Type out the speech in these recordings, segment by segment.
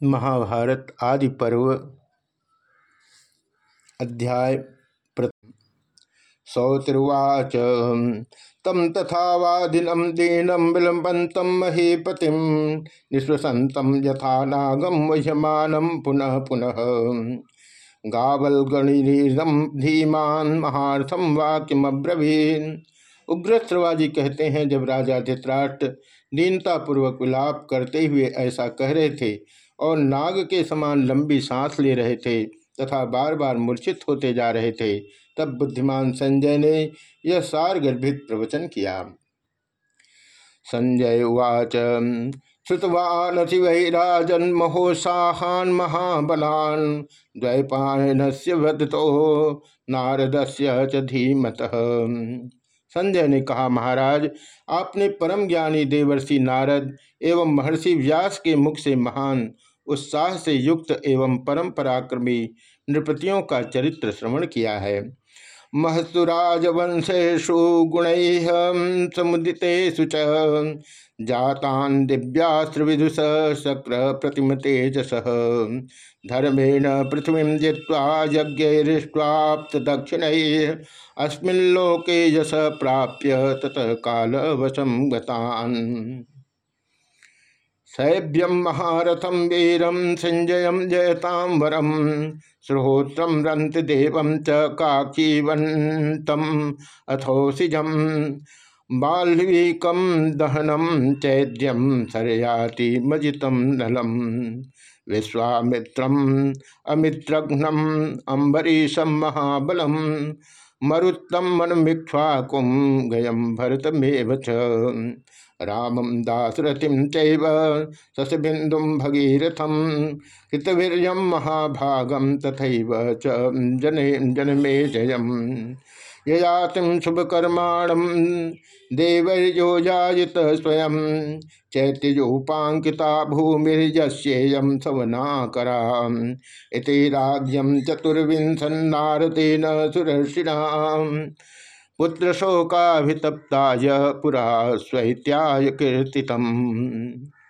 महाभारत आदि पर्व अध्याय सौतिर्वाच। तम तथा वादिनम दीनम विलंबंतम महीपतिम निश्वसंतम यथा नागम वह्यमानम पुनः पुनः। गावल गणिरीदम धीमान महार्थम वाक्यमब्रवीन। उग्रस्त्रवाजी कहते हैं, जब राजा धित्राष्ट्र दीनतापूर्वक विलाप करते हुए ऐसा कह रहे थे और नाग के समान लंबी सांस ले रहे थे तथा बार बार मूर्छित होते जा रहे थे, तब बुद्धिमान संजय ने यह सार गर्भित प्रवचन किया। संजय उवाच श्रुतवानथि वै राजन महोत्साहान महाबलान द्वैपायन से नारद से धीमत। संजय ने कहा, महाराज, आपने परम ज्ञानी देवर्षि नारद एवं महर्षि व्यास के मुख से महान उत्साह से युक्त एवं परम पराक्रमी नृपतियों का चरित्र श्रवण किया है। महस्तुराजवंशेषु गुण समुदितेषु च। जातान दिव्यास्त्र विदुष शक्र प्रतिम तेजस। धर्मेण पृथ्वी जित्वा यज्ञरिष्ट्वाप्त दक्षिण अस्मिल्लोके यश प्राप्य ततः काल वशम गतान। सैभ्यम महारथम वीरम संजय जयताम वरम श्रोत्रम रंत देव च काकीवंतम अथोसिजम बाल्वीकम दहनम चैद्यम सरयाति मजितम नलम विश्वामित्रम अमित्रघ्नम अम्बरीशम महाबलम मरुत्तम मनमिक्ष्वाकुम गयम भरतमेव रामम दासरथिम चैव शशबिंदुम भगीरथम कृतवीर्यम महाभागम तथैव च जने जनमे जयम। ययातिम शुभकर्माणम देवर्योजात स्वयं चैत्यजोपांकिता भूमिर्यस्येयम सवनाकरा इति राज्यम चतुर्विंशन्नारतेन सुरर्षिणा पुत्र शोकाभितप्ताय पुरा स्वैत्याय कीर्तितम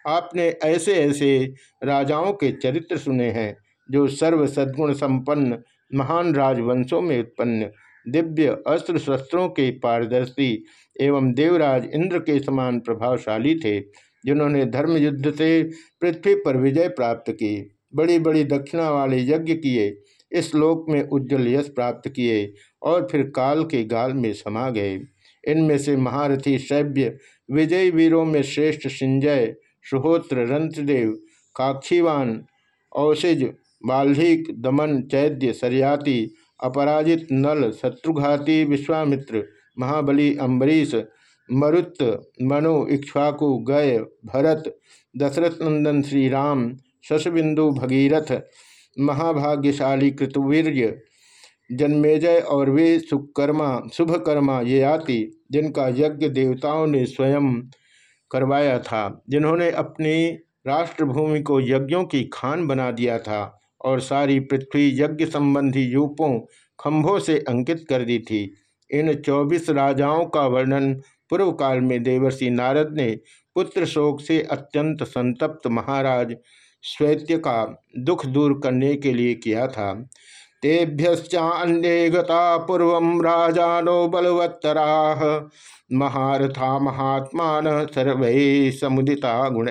आपने ऐसे ऐसे राजाओं के चरित्र सुने हैं, जो सर्व सद्गुण संपन्न महान राजवंशों में उत्पन्न दिव्य अस्त्र शस्त्रों के पारदर्शी एवं देवराज इंद्र के समान प्रभावशाली थे, जिन्होंने धर्म युद्ध से पृथ्वी पर विजय प्राप्त की बड़ी बड़ी दक्षिणा वाले यज्ञ किए इस लोक में उज्जवल यश प्राप्त किए और फिर काल के गाल में समा गए। इनमें से महारथी शैव्य विजयी वीरों में श्रेष्ठ सिंजय, सुहोत्र रंत्रदेव काक्षीवान, औषिज, बाल्हिक, दमन चैद्य सरयाति, अपराजित नल, शत्रुघाती, विश्वामित्र, महाबली, अम्बरीश, मरुत, मनु, इक्ष्वाकु, गय, भरत, दशरथ नंदन श्री राम शशबिंदु, भगीरथ महाभाग्यशाली कृतवीर्य, जन्मेजय और वे सुकर्मा, शुभकर्मा ये आति जिनका यज्ञ देवताओं ने स्वयं करवाया था, जिन्होंने अपनी राष्ट्रभूमि को यज्ञों की खान बना दिया था और सारी पृथ्वी यज्ञ संबंधी यूपों खंभों से अंकित कर दी थी। इन चौबीस राजाओं का वर्णन पूर्व काल में देवर्षि नारद ने पुत्र शोक से अत्यंत संतप्त महाराज श्वेत्य का दुख दूर करने के लिए किया था। तेभ्यश्चान्ये गता पूर्व राजानो बलवत्तरा महारथा महात्मा सर्व समुदिता गुण।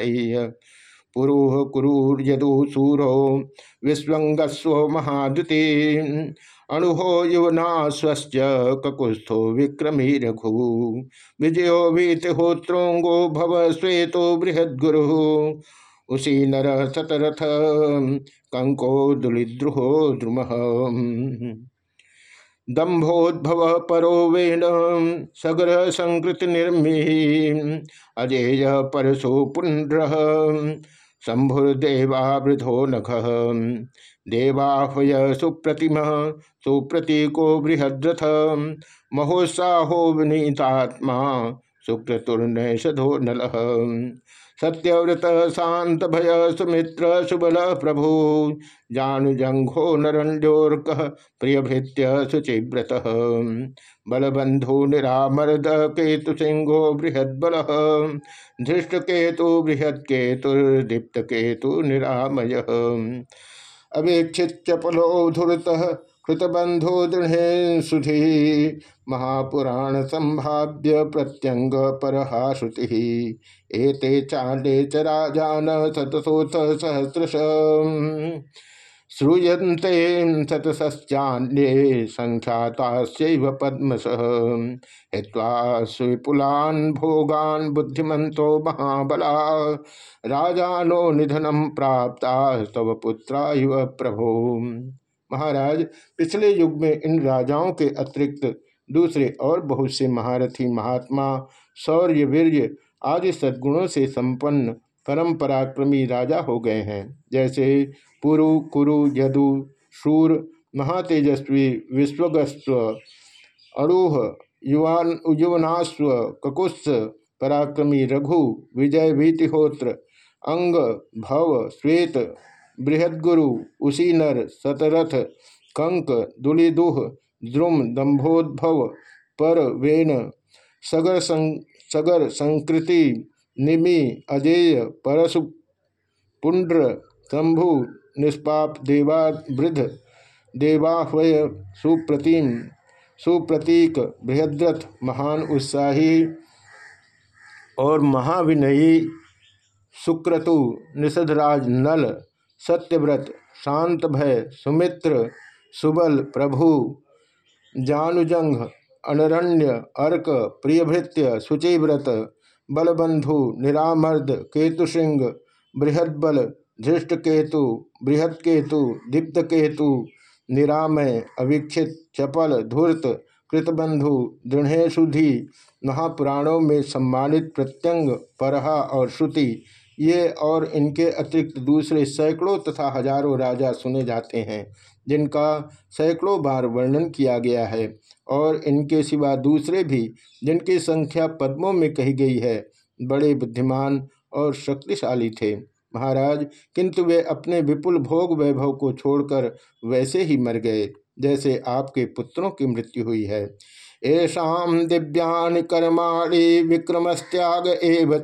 पुरुह कुरूर यदु सूरो विस्वंगस्व महादुति अणुहो युवना स्वस्थ ककुस्थो विक्रमी रघु। विजयो वीतहोत्रोंगो भव श्वेतो बृहद्गुरु। उसी नर सतरथ कंको दुलिद्रुहो द्रुम। दंभोद्भव परो वेण सग्र संकृत निर्मी, अजेय परशो पुण्र शंभुर्देवावृधो नख। देवाहय सुप्रतिम, सुप्रतीको बृहद्रथ, महोत्साहो विनीतात्मा शुक्रतुर्नषधो नल। सत्यव्रत शांत भय सुमित्र सुबल प्रभु। जानु जंघो नरण्योर्क प्रिय भृत्य शुचिव्रत। बलबंधु निरामरद केतु सिंहो बृहद्बल। धृष्ट केतु बृहद केतुर्दीप्त केतु निरामय अवेक्षित चपलो धुरत कृतबंधो दृढ़ सुधि महापुराण संभाव्य प्रत्यंग परहा श्रुति एते चांडे च राजान शतसोथ सहस्रश। श्रूयते शतश्चान्ये संख्यातास्यैव पद्मश। हित्वा सुविपुलान् भोगान् बुद्धिमन्तो महाबला। राजानो निधनम प्राप्ता तव पुत्रा इव प्रभो। महाराज, पिछले युग में इन राजाओं के अतिरिक्त दूसरे और बहुत से महारथी, महात्मा शौर्य वीर्य आदि सद्गुणों से संपन्न परम पराक्रमी राजा हो गए हैं। जैसे पुरु, कुरु, यदु, शूर, महातेजस्वी, विश्वगस्व, अड़ूह, युवान, युवनाश्व ककुत्स पराक्रमी रघु, विजय भीतिहोत्र अंग, भव, श्वेत बृहदगुरु उसी नर शतरथ कंक दुलिदुह द्रुम दंभोद्भव पर वेन सगर सं, सगर संकृति निमि अजेय परशु पुंड्र शंभु निष्पाप देवा वृद्ध सुप्रतिम। सुप्रतीक बृहद्रथ महान उत्साही और महाविनयी सुक्रतु निषधराज नल सत्यव्रत, शांत भय, सुमित्र, सुबल, प्रभु जानुजंग अनरण्य, अर्क, प्रियभृत्य, शुचिव्रत, बलबंधु, निरामर्द केतुसिंह बृहदबल, धृष्टकेतु, बृहत्केतु, दीप्तकेतु, निरामय, अवीक्षित, चपल, धूर्त, कृतबंधु दृढ़ेशुधि महापुराणों में सम्मानित प्रत्यंग, परहा और श्रुति ये और इनके अतिरिक्त दूसरे सैकड़ों तथा हज़ारों राजा सुने जाते हैं, जिनका सैकड़ों बार वर्णन किया गया है, और इनके सिवा दूसरे भी, जिनकी संख्या पद्मों में कही गई है, बड़े बुद्धिमान और शक्तिशाली थे। महाराज, किंतु वे अपने विपुल भोग वैभव को छोड़कर वैसे ही मर गए, जैसे आपके पुत्रों की मृत्यु हुई है। ऐसा दिव्यान कर्माणी विक्रमस्त्याग एव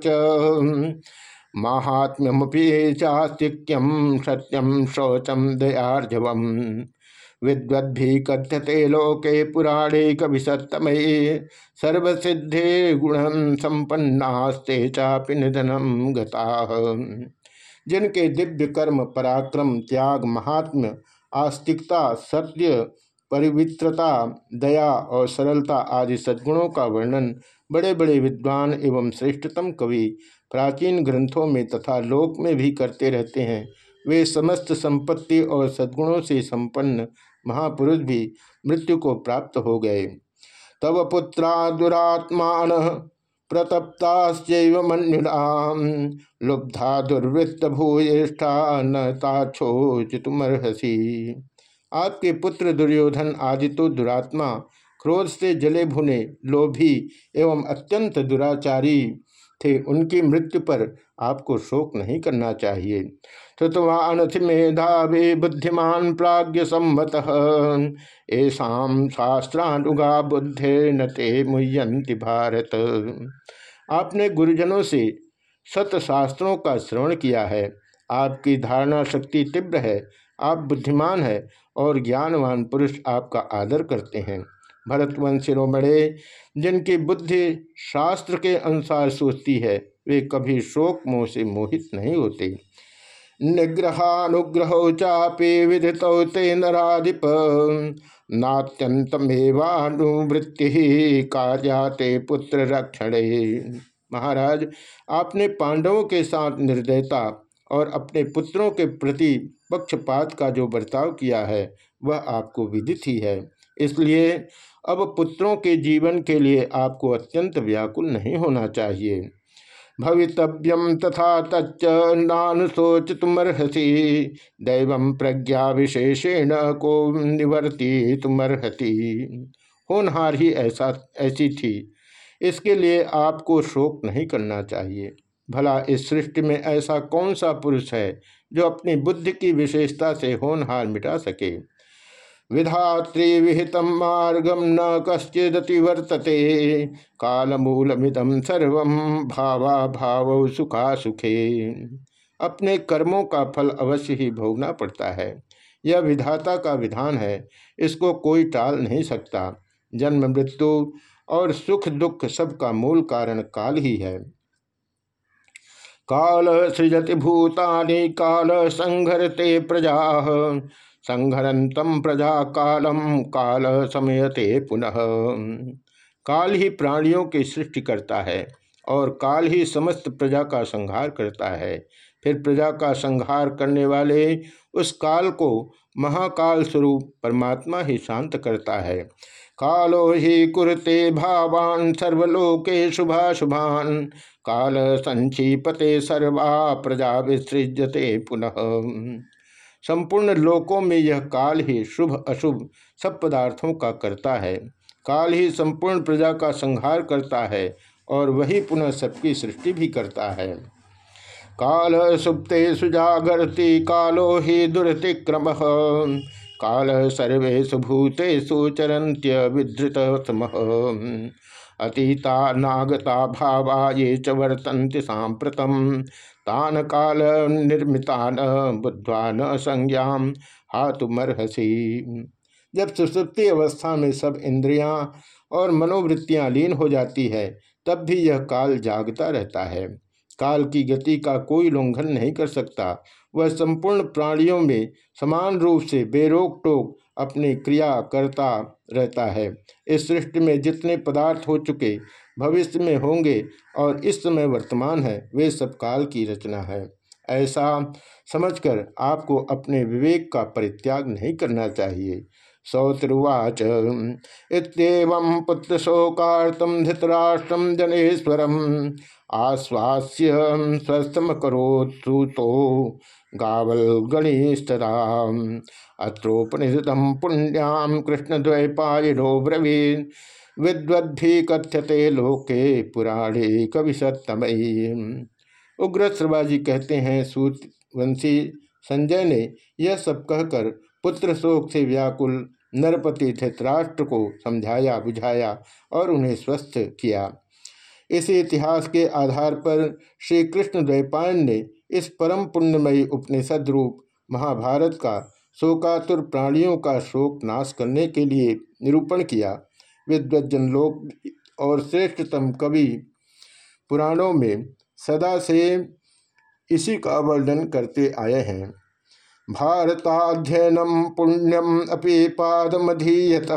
महात्म्यमुपी चास्तिक्यम सत्यम शौचम दयार्जव विद्वद्भि कथ्यते लोके पुराणे कविसत्तमये सर्वसिद्धे गुण संपन्नास्ते चापि निधनम गता। जिनके दिव्य कर्म, पराक्रम, त्याग, महात्म्य, आस्तिकता, सत्य परिवित्रता दया और सरलता आदि सद्गुणों का वर्णन बड़े बड़े विद्वान एवं श्रेष्ठतम कवि प्राचीन ग्रंथों में तथा लोक में भी करते रहते हैं। वे समस्त संपत्ति और सद्गुणों से संपन्न महापुरुष भी मृत्यु को प्राप्त हो गए। तव पुत्रा दुरात्मान प्रतप्ताश्चैव मन्युनाम लुब्धा दुर्वृत्त भूयिष्ठा न ताछोचितुमर्हसी आपके पुत्र दुर्योधन आदि तो दुरात्मा, क्रोध से जले भुने लोभी एवं अत्यंत दुराचारी थे। उनकी मृत्यु पर आपको शोक नहीं करना चाहिए। श्रुतवानथ मेधावी बुद्धिमान प्राज्ञ सम्मत ऐसा शास्त्रानुगा बुद्धे न ते मुह्यंति भारत। आपने गुरुजनों से सत शास्त्रों का श्रवण किया है। आपकी धारणा शक्ति तीव्र है। आप बुद्धिमान है और ज्ञानवान पुरुष आपका आदर करते हैं। भरतवंश शिरोमणे जिनकी बुद्धि शास्त्र के अनुसार सोचती है, वे कभी शोक मोह से मोहित नहीं होते। निग्रहानुग्रह चापे विदित नाधिप नात्यंतमेवानुवृत्ति कार्याते पुत्र रक्षण। महाराज, आपने पांडवों के साथ निर्दयता और अपने पुत्रों के प्रति पक्षपात का जो बर्ताव किया है, वह आपको विदित ही है। इसलिए अब पुत्रों के जीवन के लिए आपको अत्यंत व्याकुल नहीं होना चाहिए। भवितव्यम तथा तच्च नानुशोच तुमर्हसी दैव प्रज्ञा विशेषेण को निवर्ति तुमर्हति होनहार ही ऐसा, ऐसी थी। इसके लिए आपको शोक नहीं करना चाहिए। भला इस सृष्टि में ऐसा कौन सा पुरुष है जो अपनी बुद्धि की विशेषता से होनहार मिटा सके? विधात्री विहित मार्गम न कश्चिदति वर्तते। कालमूलमिदम सर्व भावा भाव सुखा सुखे अपने कर्मों का फल अवश्य ही भोगना पड़ता है। यह विधाता का विधान है, इसको कोई टाल नहीं सकता। जन्म, मृत्यु और सुख दुख सबका मूल कारण काल ही है। काल सृजति भूतानि, काल संघरते प्रजा। संघरतम प्रजा कालम काल समयते पुनः। काल ही प्राणियों की सृष्टि करता है और काल ही समस्त प्रजा का संहार करता है। फिर प्रजा का संहार करने वाले उस काल को महाकाल स्वरूप परमात्मा ही शांत करता है। कालो ही कुरते भावान सर्वलोके शुभा शुभान काल संक्षिपते सर्वा प्रजा विसृजते पुनः। संपूर्ण लोकों में यह काल ही शुभ, अशुभ सब पदार्थों का करता है। काल ही संपूर्ण प्रजा का संहार करता है और वही पुनः सबकी सृष्टि भी करता है। काल सुप्ते सुजागरती, कालो ही दुरतिक्रम। काल सर्वेशु भूतेषु चरंत्य विधृत अतीता नागता भावा ये च वर्तन्ति सांप्रतम तान काल निर्मितान बुद्ध्वा न संज्ञा हातुमर्हसी जब सुसुप्ति अवस्था में सब इंद्रियाँ और मनोवृत्तियाँ लीन हो जाती है, तब भी यह काल जागता रहता है। काल की गति का कोई उल्लंघन नहीं कर सकता। वह संपूर्ण प्राणियों में समान रूप से बेरोक टोक अपनी क्रिया करता रहता है। इस सृष्टि में जितने पदार्थ हो चुके भविष्य में होंगे और इस समय वर्तमान है, वे सब काल की रचना है। ऐसा समझकर आपको अपने विवेक का परित्याग नहीं करना चाहिए। सौतिर्वाच इतम पुत्र शोकार्तम धृतराष्ट्रम जनेश्वरम, आश्वास्य स्वस्थम करोत्सुतो गावल गणेशतरा अत्रोपनिषदम पुण्याम कृष्णद्वैपायनो ब्रवीण विद्वद्भि कथ्यते लोके पुराणे कवि सत्तमयी उग्र श्रवाजी कहते हैं, सूर्यवंशी संजय ने यह सब कहकर पुत्र शोक से व्याकुल नरपति धृतराष्ट्र को समझाया, बुझाया और उन्हें स्वस्थ किया। इसी इतिहास के आधार पर श्री कृष्ण द्वैपायन ने इस परम पुण्यमयी उपनिषद रूप महाभारत का शोकातुर प्राणियों का शोक नाश करने के लिए निरूपण किया। विद्वजन लोक और श्रेष्ठतम कवि पुराणों में सदा से इसी का वर्णन करते आए हैं। भारताध्ययनम पुण्यम अपि पादमधीयत।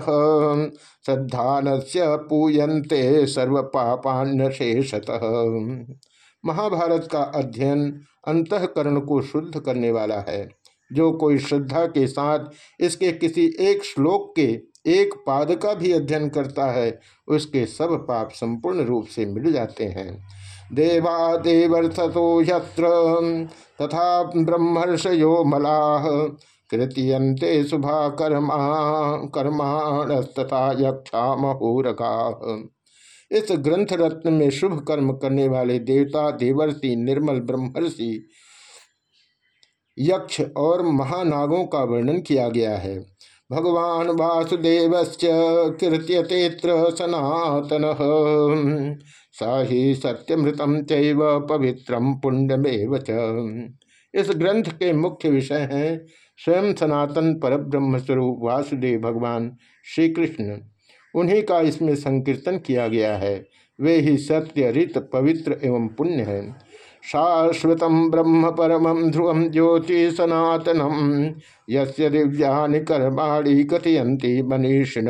श्रद्धान से पूयन्ते सर्व पापान्य शेषतः महाभारत का अध्ययन अंतकरण को शुद्ध करने वाला है। जो कोई श्रद्धा के साथ इसके किसी एक श्लोक के एक पाद का भी अध्ययन करता है, उसके सब पाप संपूर्ण रूप से मिल जाते हैं। देवा देवर्थो यत्र, तथा ब्रह्मर्षयो मलाह कृतियंते शुभा कर्मा कर्माणस्तथा यक्षा महोरगा इस ग्रंथ रत्न में शुभ कर्म करने वाले देवता, देवर्षि, निर्मल, ब्रह्मर्षि, यक्ष और महानागों का वर्णन किया गया है। भगवान वासुदेव कीर्त्यतेत्र सनातन। स ही सत्यमृतम चैव पवित्रम पुण्यमेव इस ग्रंथ के मुख्य विषय हैं, स्वयं सनातन परब्रह्म स्वरूप वासुदेव भगवान श्री कृष्ण उन्हीं का इसमें संकीर्तन किया गया है। वे ही सत्य, रित, पवित्र एवं पुण्य है। शाश्वत ब्रह्म परम ध्रुवम ज्योति सनातनम, यस्य दिव्यानि कर्माणी कथयंती मनीषिण।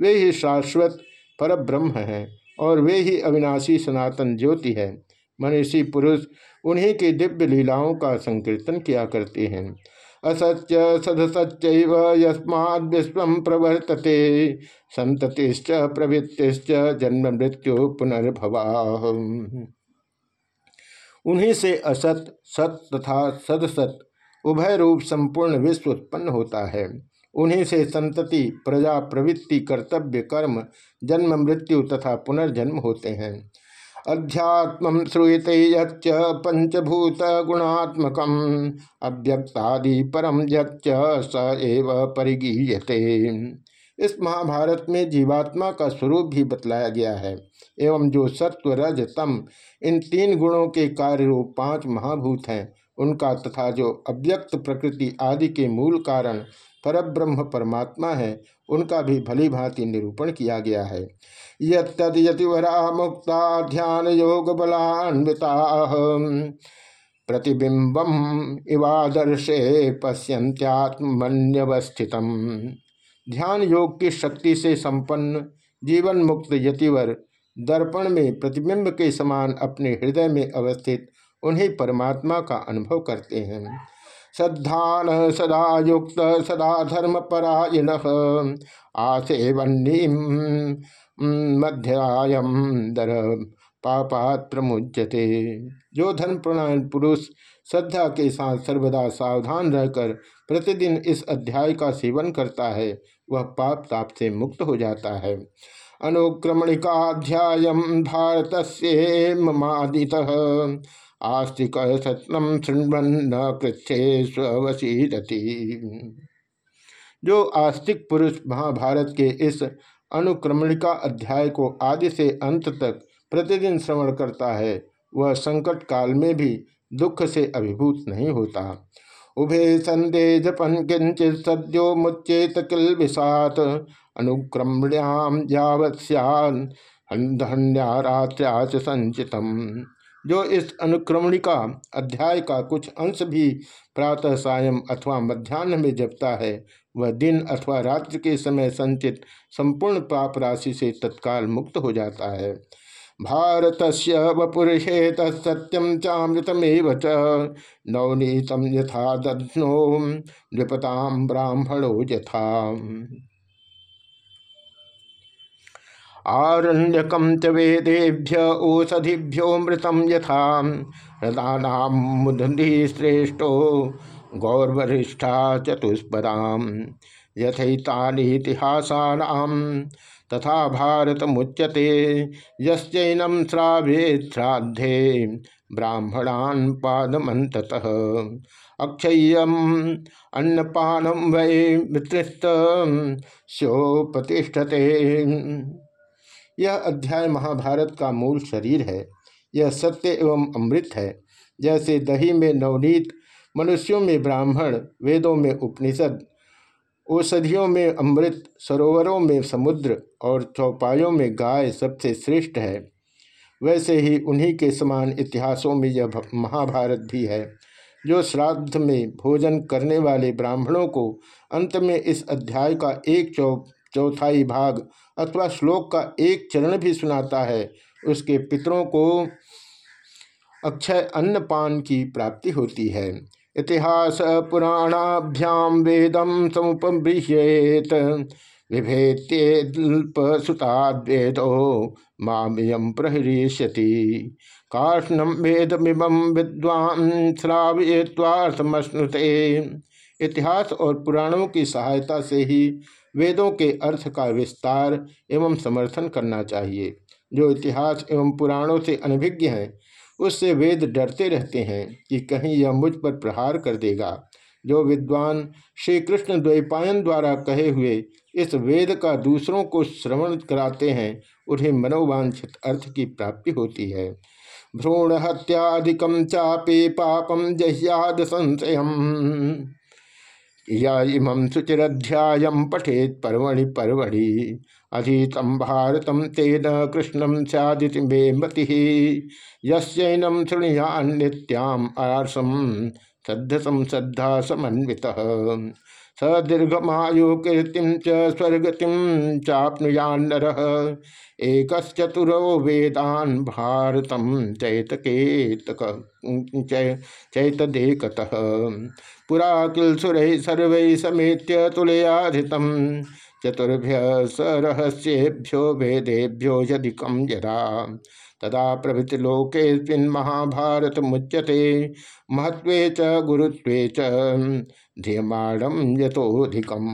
वे ही शाश्वत पर ब्रह्म हैं और वे ही अविनाशी सनातन ज्योति है। मनीषी पुरुष उन्हीं की दिव्य लीलाओं का संकीर्तन किया करते हैं। असत्य सदसच यस्माद् विश्व प्रवर्तते। संततिश्च प्रवृत्तिश्च जन्म मृत्यु पुनर्भवा। उन्हीं से असत, सत तथा सदसत उभय रूप संपूर्ण विश्व उत्पन्न होता है। उन्हीं से संतति प्रजा, प्रवृत्ति, कर्तव्य, कर्म, जन्म, मृत्यु तथा पुनर्जन्म होते हैं। अध्यात्म श्रूयते यच्च पंचभूत गुणात्मक अव्यक्तादि परम यच्च स एव परिगीयते। इस महाभारत में जीवात्मा का स्वरूप भी बतलाया गया है, एवं जो सत्व रज तम, इन तीन गुणों के कार्य रूप पाँच महाभूत हैं, उनका तथा जो अव्यक्त प्रकृति आदि के मूल कारण परब्रह्म परमात्मा है, उनका भी भली भांति निरूपण किया गया है। यतिवरा मुक्ता ध्यान योग बलान्विता प्रतिबिंबम इवादर्शे पश्यंत्यात्मन्यवस्थित ध्यान योग की शक्ति से संपन्न जीवन मुक्त यतिवर, दर्पण में प्रतिबिंब के समान अपने हृदय में अवस्थित उन्हें परमात्मा का अनुभव करते हैं। सद्धान, सदा युक्त, सदा धर्म परायण आसेवन्नी मध्यायम दर पापात प्रमुजते जो धर्म प्रणायण पुरुष श्रद्धा के साथ सर्वदा सावधान रहकर प्रतिदिन इस अध्याय का सेवन करता है, वह पाप ताप से मुक्त हो जाता है। अनुक्रमणिकाध्याय भारत से ममादित। आस्तिक सत्नम शृण्वन कृच्छे स्वशीरति जो आस्तिक पुरुष महाभारत के इस अनुक्रमणिका अध्याय को आदि से अंत तक प्रतिदिन श्रवण करता है। वह संकट काल में भी दुख से अभिभूत नहीं होता। उभे संदेह जपन किंचित सद्यो मुच्चेत किल विषात अनुक्रमण्याम यावत संचितम। जो इस अनुक्रमणिका अध्याय का कुछ अंश भी प्रातः सायं अथवा मध्यान्ह में जपता है, वह दिन अथवा रात्रि के समय संचित संपूर्ण पाप राशि से तत्काल मुक्त हो जाता है। भारत वपुरुषे तत्सत्यम चामृतमेव च, नवनीतम यथा दध्नो नृपताम ब्राह्मणो यथा। आरण्यकम च वेदेभ्य ओषधिभ्योमृतम यथा हृदानाम मुदि श्रेष्ठो गौरवरिष्ठा चतुष्पदा यथैतानीतिहासानाम तथा भारत मुच्यते यश्चैनम श्रावे श्राद्धे ब्राह्मणान पादमत अक्षय्यम अन्नपानम वै स्योपतिष्ठते। यह अध्याय महाभारत का मूल शरीर है। यह सत्य एवं अमृत है। जैसे दही में नवनीत, मनुष्यों में ब्राह्मण, वेदों में उपनिषद, औषधियों में अमृत, सरोवरों में समुद्र और चौपायों में गाय सबसे श्रेष्ठ है। वैसे ही उन्हीं के समान इतिहासों में यह महाभारत भी है, जो श्राद्ध में भोजन करने वाले ब्राह्मणों को अंत में इस अध्याय का एक चौ, चौथाई भाग अथवा श्लोक का एक चरण भी सुनाता है। उसके पितरों को अक्षय अन्नपान की प्राप्ति होती है। इतिहास पुराणाभ्याम वेदम समुपबृह्येत। विभेत्युताद्वेदो मामियम प्रहरीष्यति। काष्णम वेदमिमं विद्वान श्राव्यवार्थमश्नुते इतिहास और पुराणों की सहायता से ही वेदों के अर्थ का विस्तार एवं समर्थन करना चाहिए। जो इतिहास एवं पुराणों से अनभिज्ञ हैं, उससे वेद डरते रहते हैं कि कहीं यह मुझ पर प्रहार कर देगा। जो विद्वान श्री कृष्ण द्वैपायन द्वारा कहे हुए इस वेद का दूसरों को श्रवण कराते हैं, उन्हें मनोवांछित अर्थ की प्राप्ति होती है। भ्रूण हत्याधिकम चापे पापम जह्याद संशय या इमं शुचिध्याय पठेत पर्वणि पर्वणि। अधीतम भारतम तेन कृष्णम सदिति मे मति। यस्यैनम शृणुयान नित्याम आर्सम श्रद्धा समन्वित स दीर्घमायु कीर्तिम च स्वर्गतिम एक चतुरो वेदान भारतम चैतकेतक चैतदेकतः। पुरा किल सुर सर्व समेत्य तुलयाधित चतुर्भ्य सरहस्येभ्यो भेदेभ्यो यदिकम यदा। तदा प्रभृति लोके महाभारत मुच्यते महत्व च, गुरुत्व च यथोधिकम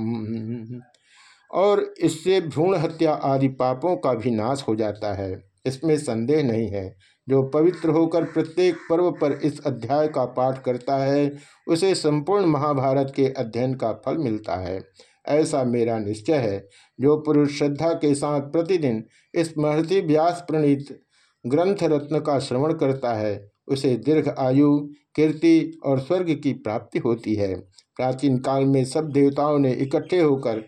और इससे भ्रूण हत्या आदि पापों का भी नाश हो जाता है। इसमें संदेह नहीं है। जो पवित्र होकर प्रत्येक पर्व पर इस अध्याय का पाठ करता है, उसे संपूर्ण महाभारत के अध्ययन का फल मिलता है। ऐसा मेरा निश्चय है, जो पुरुष श्रद्धा के साथ प्रतिदिन इस महर्षि व्यास प्रणीत ग्रंथ रत्न का श्रवण करता है, उसे दीर्घ आयु, कीर्ति और स्वर्ग की प्राप्ति होती है। प्राचीन काल में सब देवताओं ने इकट्ठे होकर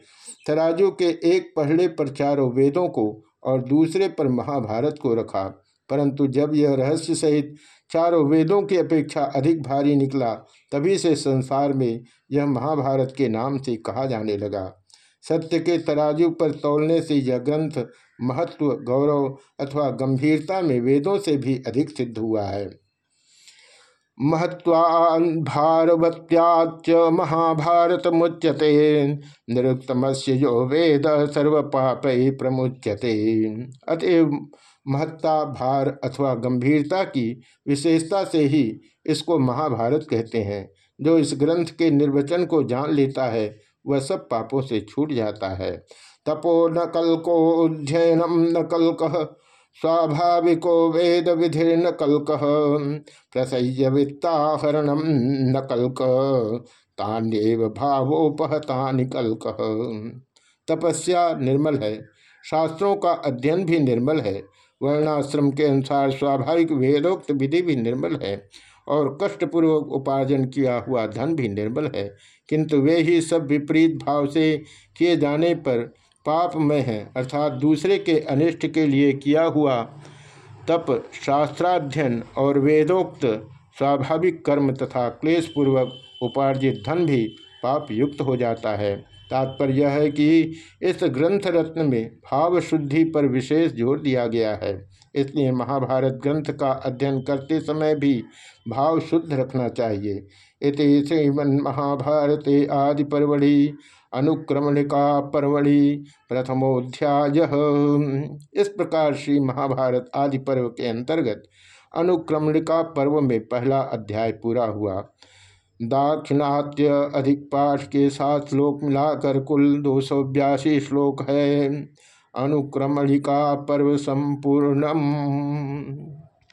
तराजू के एक पहले पर चारों वेदों को और दूसरे पर महाभारत को रखा। परंतु जब यह रहस्य सहित चारों वेदों की अपेक्षा अधिक भारी निकला, तभी से संसार में यह महाभारत के नाम से कहा जाने लगा। सत्य के तराजू पर तोलने से यह ग्रंथ महत्व, गौरव अथवा गंभीरता में वेदों से भी अधिक सिद्ध हुआ है। महत्वान् भारवत्याच महाभारत मुच्यते निरुक्तम से जो वेद सर्व पाप प्रमुच्यते। अतएव महत्ता, भार अथवा गंभीरता की विशेषता से ही इसको महाभारत कहते हैं। जो इस ग्रंथ के निर्वचन को जान लेता है, वह सब पापों से छूट जाता है। तपो न कल को उज्जैनम न कल कह स्वाभाविको वेद विधिर्न कल्क, प्रसह्य वित्ताहरणम न कल्क, तान्यव भावोपहता कल्क। तपस्या निर्मल है। शास्त्रों का अध्ययन भी निर्मल है। वर्णाश्रम के अनुसार स्वाभाविक वेदोक्त विधि भी निर्मल है और कष्टपूर्वक उपार्जन किया हुआ धन भी निर्मल है। किंतु वे ही सब विपरीत भाव से किए जाने पर पाप में है, अर्थात दूसरे के अनिष्ट के लिए किया हुआ तप शास्त्राध्ययन और वेदोक्त स्वाभाविक कर्म तथा क्लेशपूर्वक उपार्जित धन भी पाप युक्त हो जाता है। तात्पर्य है कि इस ग्रंथ रत्न में भाव शुद्धि पर विशेष ज़ोर दिया गया है। इसलिए महाभारत ग्रंथ का अध्ययन करते समय भी भाव शुद्ध रखना चाहिए। इस श्रीमन महाभारते आदि परवड़ी अनुक्रमणिका परवड़ी प्रथमोध्याय। इस प्रकार श्री महाभारत आदि पर्व के अंतर्गत अनुक्रमणिका पर्व में पहला अध्याय पूरा हुआ। दाक्षिणात्य अधिक पाठ के साथ श्लोक मिलाकर कुल दो सौ बयासी श्लोक है। अनुक्रमणिका पर्व संपूर्णम।